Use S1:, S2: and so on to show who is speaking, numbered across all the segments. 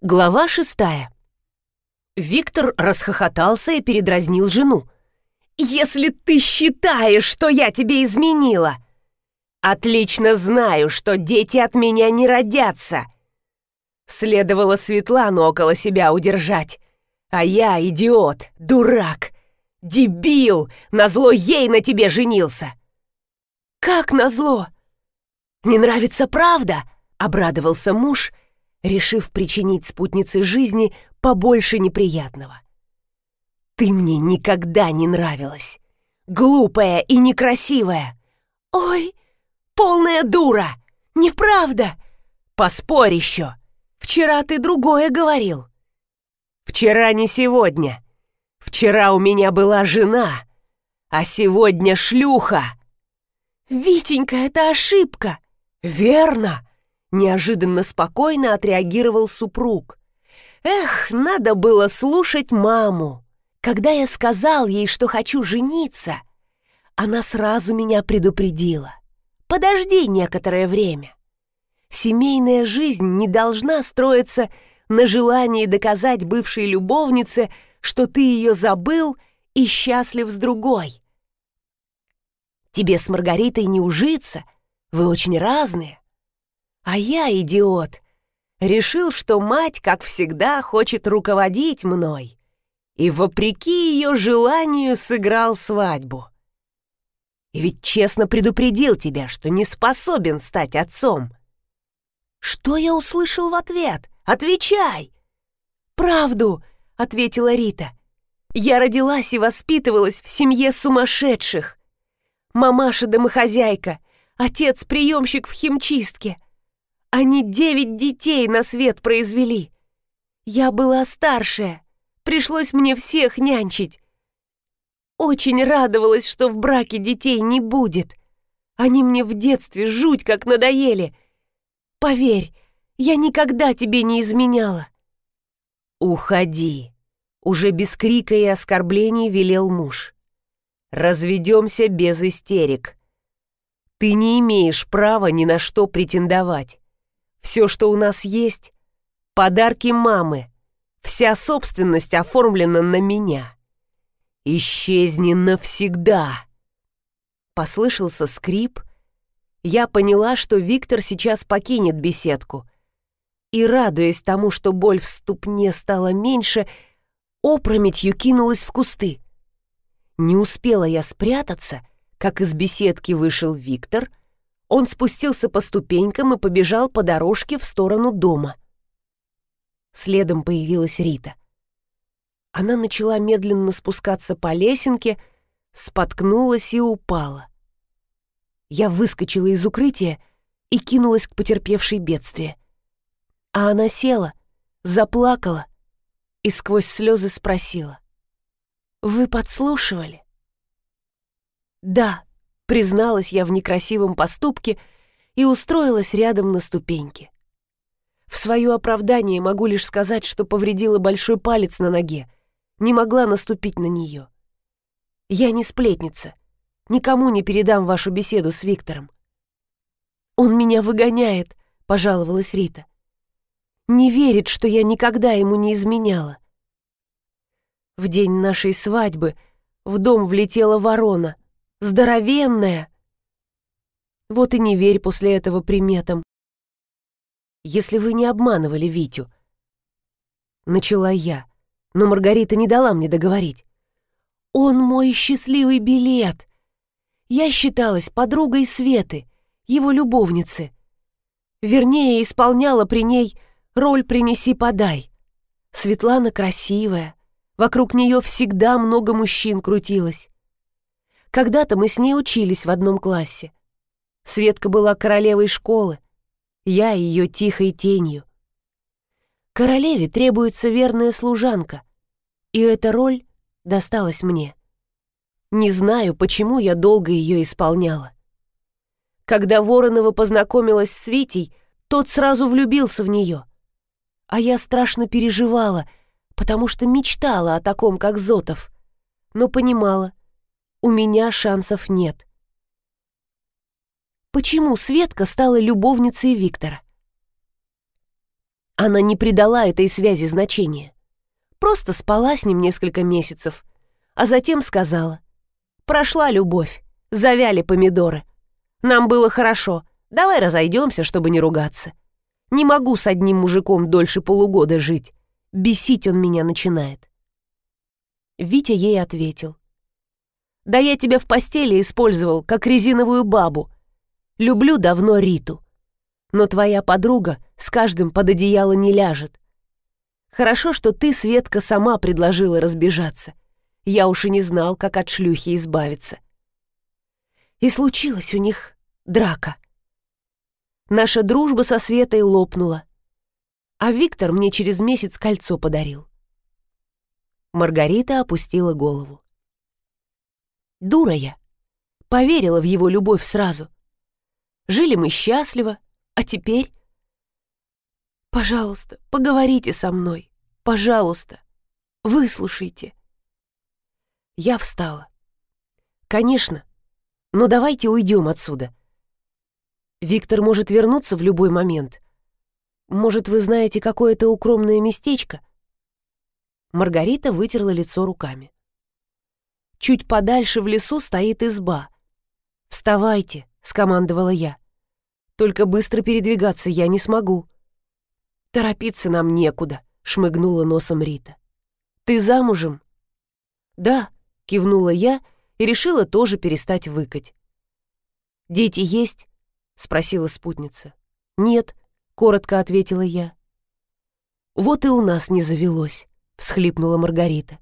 S1: Глава шестая. Виктор расхохотался и передразнил жену. «Если ты считаешь, что я тебе изменила, отлично знаю, что дети от меня не родятся. Следовало Светлану около себя удержать, а я идиот, дурак, дебил, назло ей на тебе женился». «Как назло? Не нравится правда?» — обрадовался муж — решив причинить спутнице жизни побольше неприятного. «Ты мне никогда не нравилась. Глупая и некрасивая. Ой, полная дура! Неправда! Поспорь еще! Вчера ты другое говорил. Вчера не сегодня. Вчера у меня была жена, а сегодня шлюха. Витенька, это ошибка. Верно. Неожиданно спокойно отреагировал супруг. Эх, надо было слушать маму. Когда я сказал ей, что хочу жениться, она сразу меня предупредила. Подожди некоторое время. Семейная жизнь не должна строиться на желании доказать бывшей любовнице, что ты ее забыл и счастлив с другой. Тебе с Маргаритой не ужиться, вы очень разные. А я, идиот, решил, что мать, как всегда, хочет руководить мной. И, вопреки ее желанию, сыграл свадьбу. И ведь честно предупредил тебя, что не способен стать отцом. Что я услышал в ответ? Отвечай! «Правду!» — ответила Рита. «Я родилась и воспитывалась в семье сумасшедших. Мамаша-домохозяйка, отец — приемщик в химчистке — они девять детей на свет произвели. Я была старшая, пришлось мне всех нянчить. Очень радовалась, что в браке детей не будет. Они мне в детстве жуть как надоели. Поверь, я никогда тебе не изменяла. Уходи. Уже без крика и оскорблений велел муж. Разведемся без истерик. Ты не имеешь права ни на что претендовать. Все, что у нас есть — подарки мамы. Вся собственность оформлена на меня. Исчезни навсегда. Послышался скрип. Я поняла, что Виктор сейчас покинет беседку. И, радуясь тому, что боль в ступне стала меньше, опрометью кинулась в кусты. Не успела я спрятаться, как из беседки вышел Виктор — он спустился по ступенькам и побежал по дорожке в сторону дома. Следом появилась Рита. Она начала медленно спускаться по лесенке, споткнулась и упала. Я выскочила из укрытия и кинулась к потерпевшей бедствие. А она села, заплакала и сквозь слезы спросила. «Вы подслушивали?» «Да», призналась я в некрасивом поступке и устроилась рядом на ступеньке. В свое оправдание могу лишь сказать, что повредила большой палец на ноге, не могла наступить на нее. Я не сплетница, никому не передам вашу беседу с Виктором. «Он меня выгоняет», — пожаловалась Рита. «Не верит, что я никогда ему не изменяла». В день нашей свадьбы в дом влетела ворона — здоровенная. Вот и не верь после этого приметам. Если вы не обманывали Витю. Начала я, но Маргарита не дала мне договорить. Он мой счастливый билет. Я считалась подругой Светы, его любовницы. Вернее, исполняла при ней роль «принеси-подай». Светлана красивая, вокруг нее всегда много мужчин крутилось. Когда-то мы с ней учились в одном классе. Светка была королевой школы, я ее тихой тенью. Королеве требуется верная служанка, и эта роль досталась мне. Не знаю, почему я долго ее исполняла. Когда Воронова познакомилась с Витей, тот сразу влюбился в нее. А я страшно переживала, потому что мечтала о таком, как Зотов, но понимала, у меня шансов нет. Почему Светка стала любовницей Виктора? Она не придала этой связи значения. Просто спала с ним несколько месяцев, а затем сказала. «Прошла любовь, завяли помидоры. Нам было хорошо, давай разойдемся, чтобы не ругаться. Не могу с одним мужиком дольше полугода жить. Бесить он меня начинает». Витя ей ответил. «Да я тебя в постели использовал, как резиновую бабу. Люблю давно Риту. Но твоя подруга с каждым под одеяло не ляжет. Хорошо, что ты, Светка, сама предложила разбежаться. Я уж и не знал, как от шлюхи избавиться. И случилась у них драка. Наша дружба со Светой лопнула. А Виктор мне через месяц кольцо подарил. Маргарита опустила голову. Дура я. Поверила в его любовь сразу. Жили мы счастливо, а теперь... Пожалуйста, поговорите со мной. Пожалуйста, выслушайте. Я встала. Конечно, но давайте уйдем отсюда. Виктор может вернуться в любой момент. Может, вы знаете какое-то укромное местечко? Маргарита вытерла лицо руками. Чуть подальше в лесу стоит изба. «Вставайте», — скомандовала я. «Только быстро передвигаться я не смогу». «Торопиться нам некуда», — шмыгнула носом Рита. «Ты замужем?» «Да», — кивнула я и решила тоже перестать выкать. «Дети есть?» — спросила спутница. «Нет», — коротко ответила я. «Вот и у нас не завелось», — всхлипнула Маргарита.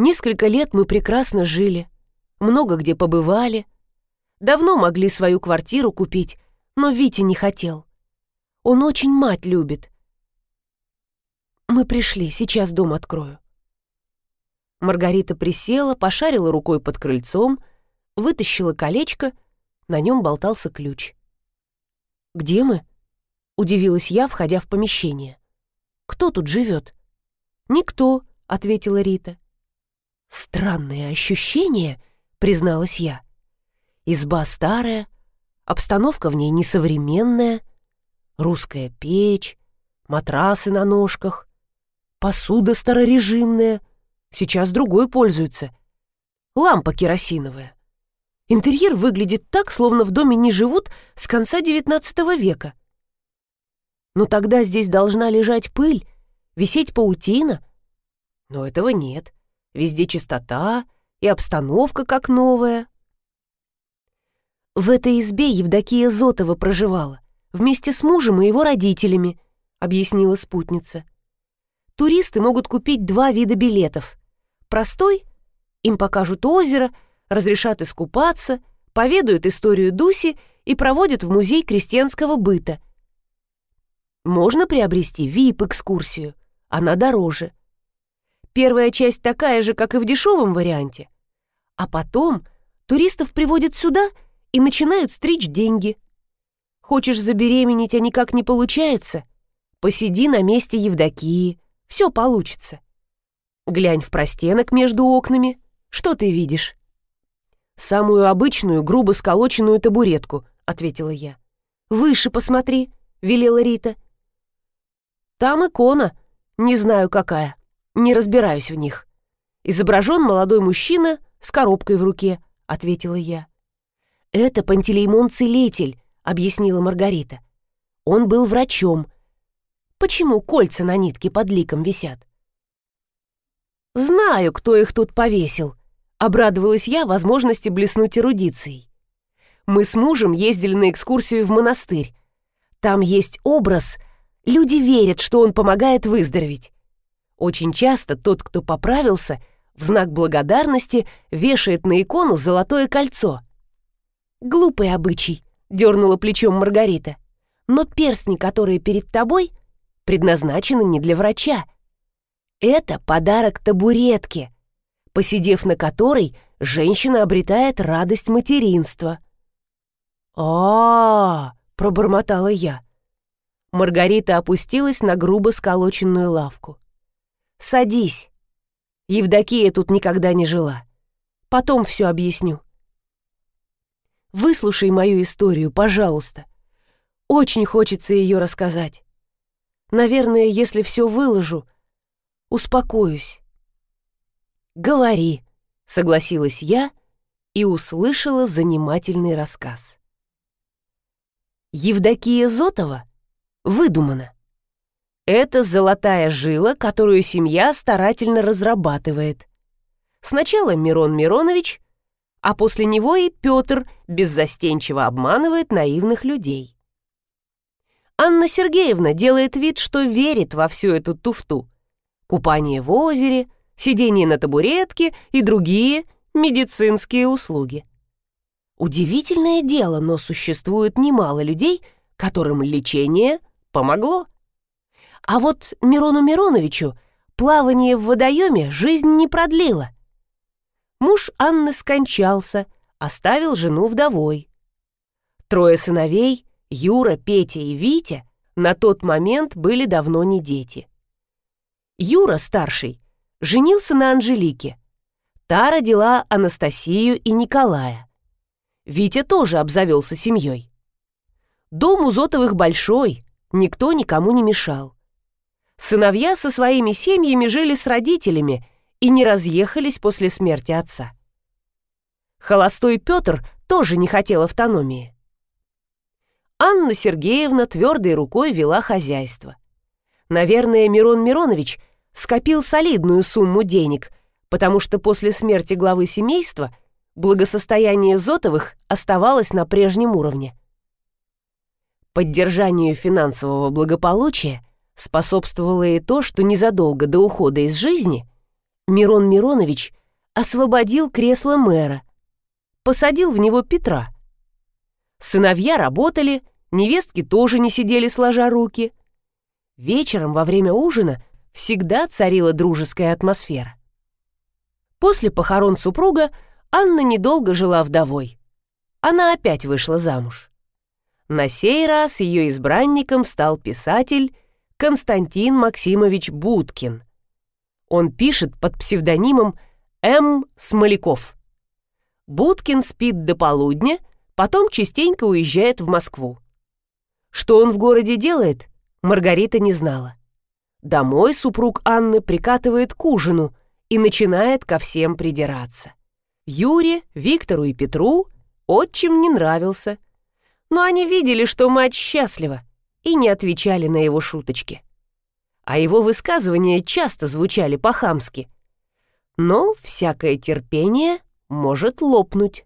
S1: Несколько лет мы прекрасно жили, много где побывали. Давно могли свою квартиру купить, но Витя не хотел. Он очень мать любит. Мы пришли, сейчас дом открою. Маргарита присела, пошарила рукой под крыльцом, вытащила колечко, на нем болтался ключ. «Где мы?» — удивилась я, входя в помещение. «Кто тут живет?» «Никто», — ответила Рита. «Странное ощущение», — призналась я. «Изба старая, обстановка в ней несовременная, русская печь, матрасы на ножках, посуда старорежимная, сейчас другой пользуется, лампа керосиновая. Интерьер выглядит так, словно в доме не живут с конца XIX века. Но тогда здесь должна лежать пыль, висеть паутина. Но этого нет. Везде чистота и обстановка как новая. В этой избе Евдокия Зотова проживала, вместе с мужем и его родителями, объяснила спутница. Туристы могут купить два вида билетов. Простой — им покажут озеро, разрешат искупаться, поведают историю Дуси и проводят в музей крестьянского быта. Можно приобрести VIP-экскурсию, она дороже. Первая часть такая же, как и в дешевом варианте. А потом туристов приводят сюда и начинают стричь деньги. Хочешь забеременеть, а никак не получается? Посиди на месте Евдокии, все получится. Глянь в простенок между окнами. Что ты видишь? Самую обычную, грубо сколоченную табуретку, ответила я. Выше посмотри, велела Рита. Там икона, не знаю какая. Не разбираюсь в них. Изображен молодой мужчина с коробкой в руке, ответила я. Это Пантелеймон-целитель, объяснила Маргарита. Он был врачом. Почему кольца на нитке под ликом висят? Знаю, кто их тут повесил. Обрадовалась я возможности блеснуть эрудицией. Мы с мужем ездили на экскурсию в монастырь. Там есть образ. Люди верят, что он помогает выздороветь. Очень часто тот, кто поправился, в знак благодарности вешает на икону золотое кольцо. «Глупый обычай», — дернула плечом Маргарита. «Но перстни, которые перед тобой, предназначены не для врача. Это подарок табуретке, посидев на которой, женщина обретает радость материнства». «А-а-а!» — пробормотала я. Маргарита опустилась на грубо сколоченную лавку. Садись. Евдокия тут никогда не жила. Потом все объясню. Выслушай мою историю, пожалуйста. Очень хочется ее рассказать. Наверное, если все выложу, успокоюсь. «Говори», — согласилась я и услышала занимательный рассказ. Евдокия Зотова выдумана. Это золотая жила, которую семья старательно разрабатывает. Сначала Мирон Миронович, а после него и Петр беззастенчиво обманывает наивных людей. Анна Сергеевна делает вид, что верит во всю эту туфту. Купание в озере, сидение на табуретке и другие медицинские услуги. Удивительное дело, но существует немало людей, которым лечение помогло. А вот Мирону Мироновичу плавание в водоеме жизнь не продлило. Муж Анны скончался, оставил жену вдовой. Трое сыновей, Юра, Петя и Витя, на тот момент были давно не дети. Юра, старший, женился на Анжелике. Та родила Анастасию и Николая. Витя тоже обзавелся семьей. Дом у Зотовых большой, никто никому не мешал. Сыновья со своими семьями жили с родителями и не разъехались после смерти отца. Холостой Петр тоже не хотел автономии. Анна Сергеевна твердой рукой вела хозяйство. Наверное, Мирон Миронович скопил солидную сумму денег, потому что после смерти главы семейства благосостояние Зотовых оставалось на прежнем уровне. Поддержанию финансового благополучия способствовало и то, что незадолго до ухода из жизни Мирон Миронович освободил кресло мэра, посадил в него Петра. Сыновья работали, невестки тоже не сидели сложа руки. Вечером во время ужина всегда царила дружеская атмосфера. После похорон супруга Анна недолго жила вдовой. Она опять вышла замуж. На сей раз ее избранником стал писатель Константин Максимович Будкин. Он пишет под псевдонимом М. Смоляков. Будкин спит до полудня, потом частенько уезжает в Москву. Что он в городе делает, Маргарита не знала. Домой супруг Анны прикатывает к ужину и начинает ко всем придираться. Юре, Виктору и Петру отчим не нравился, но они видели, что мать счастлива, и не отвечали на его шуточки. А его высказывания часто звучали по-хамски. Но всякое терпение может лопнуть.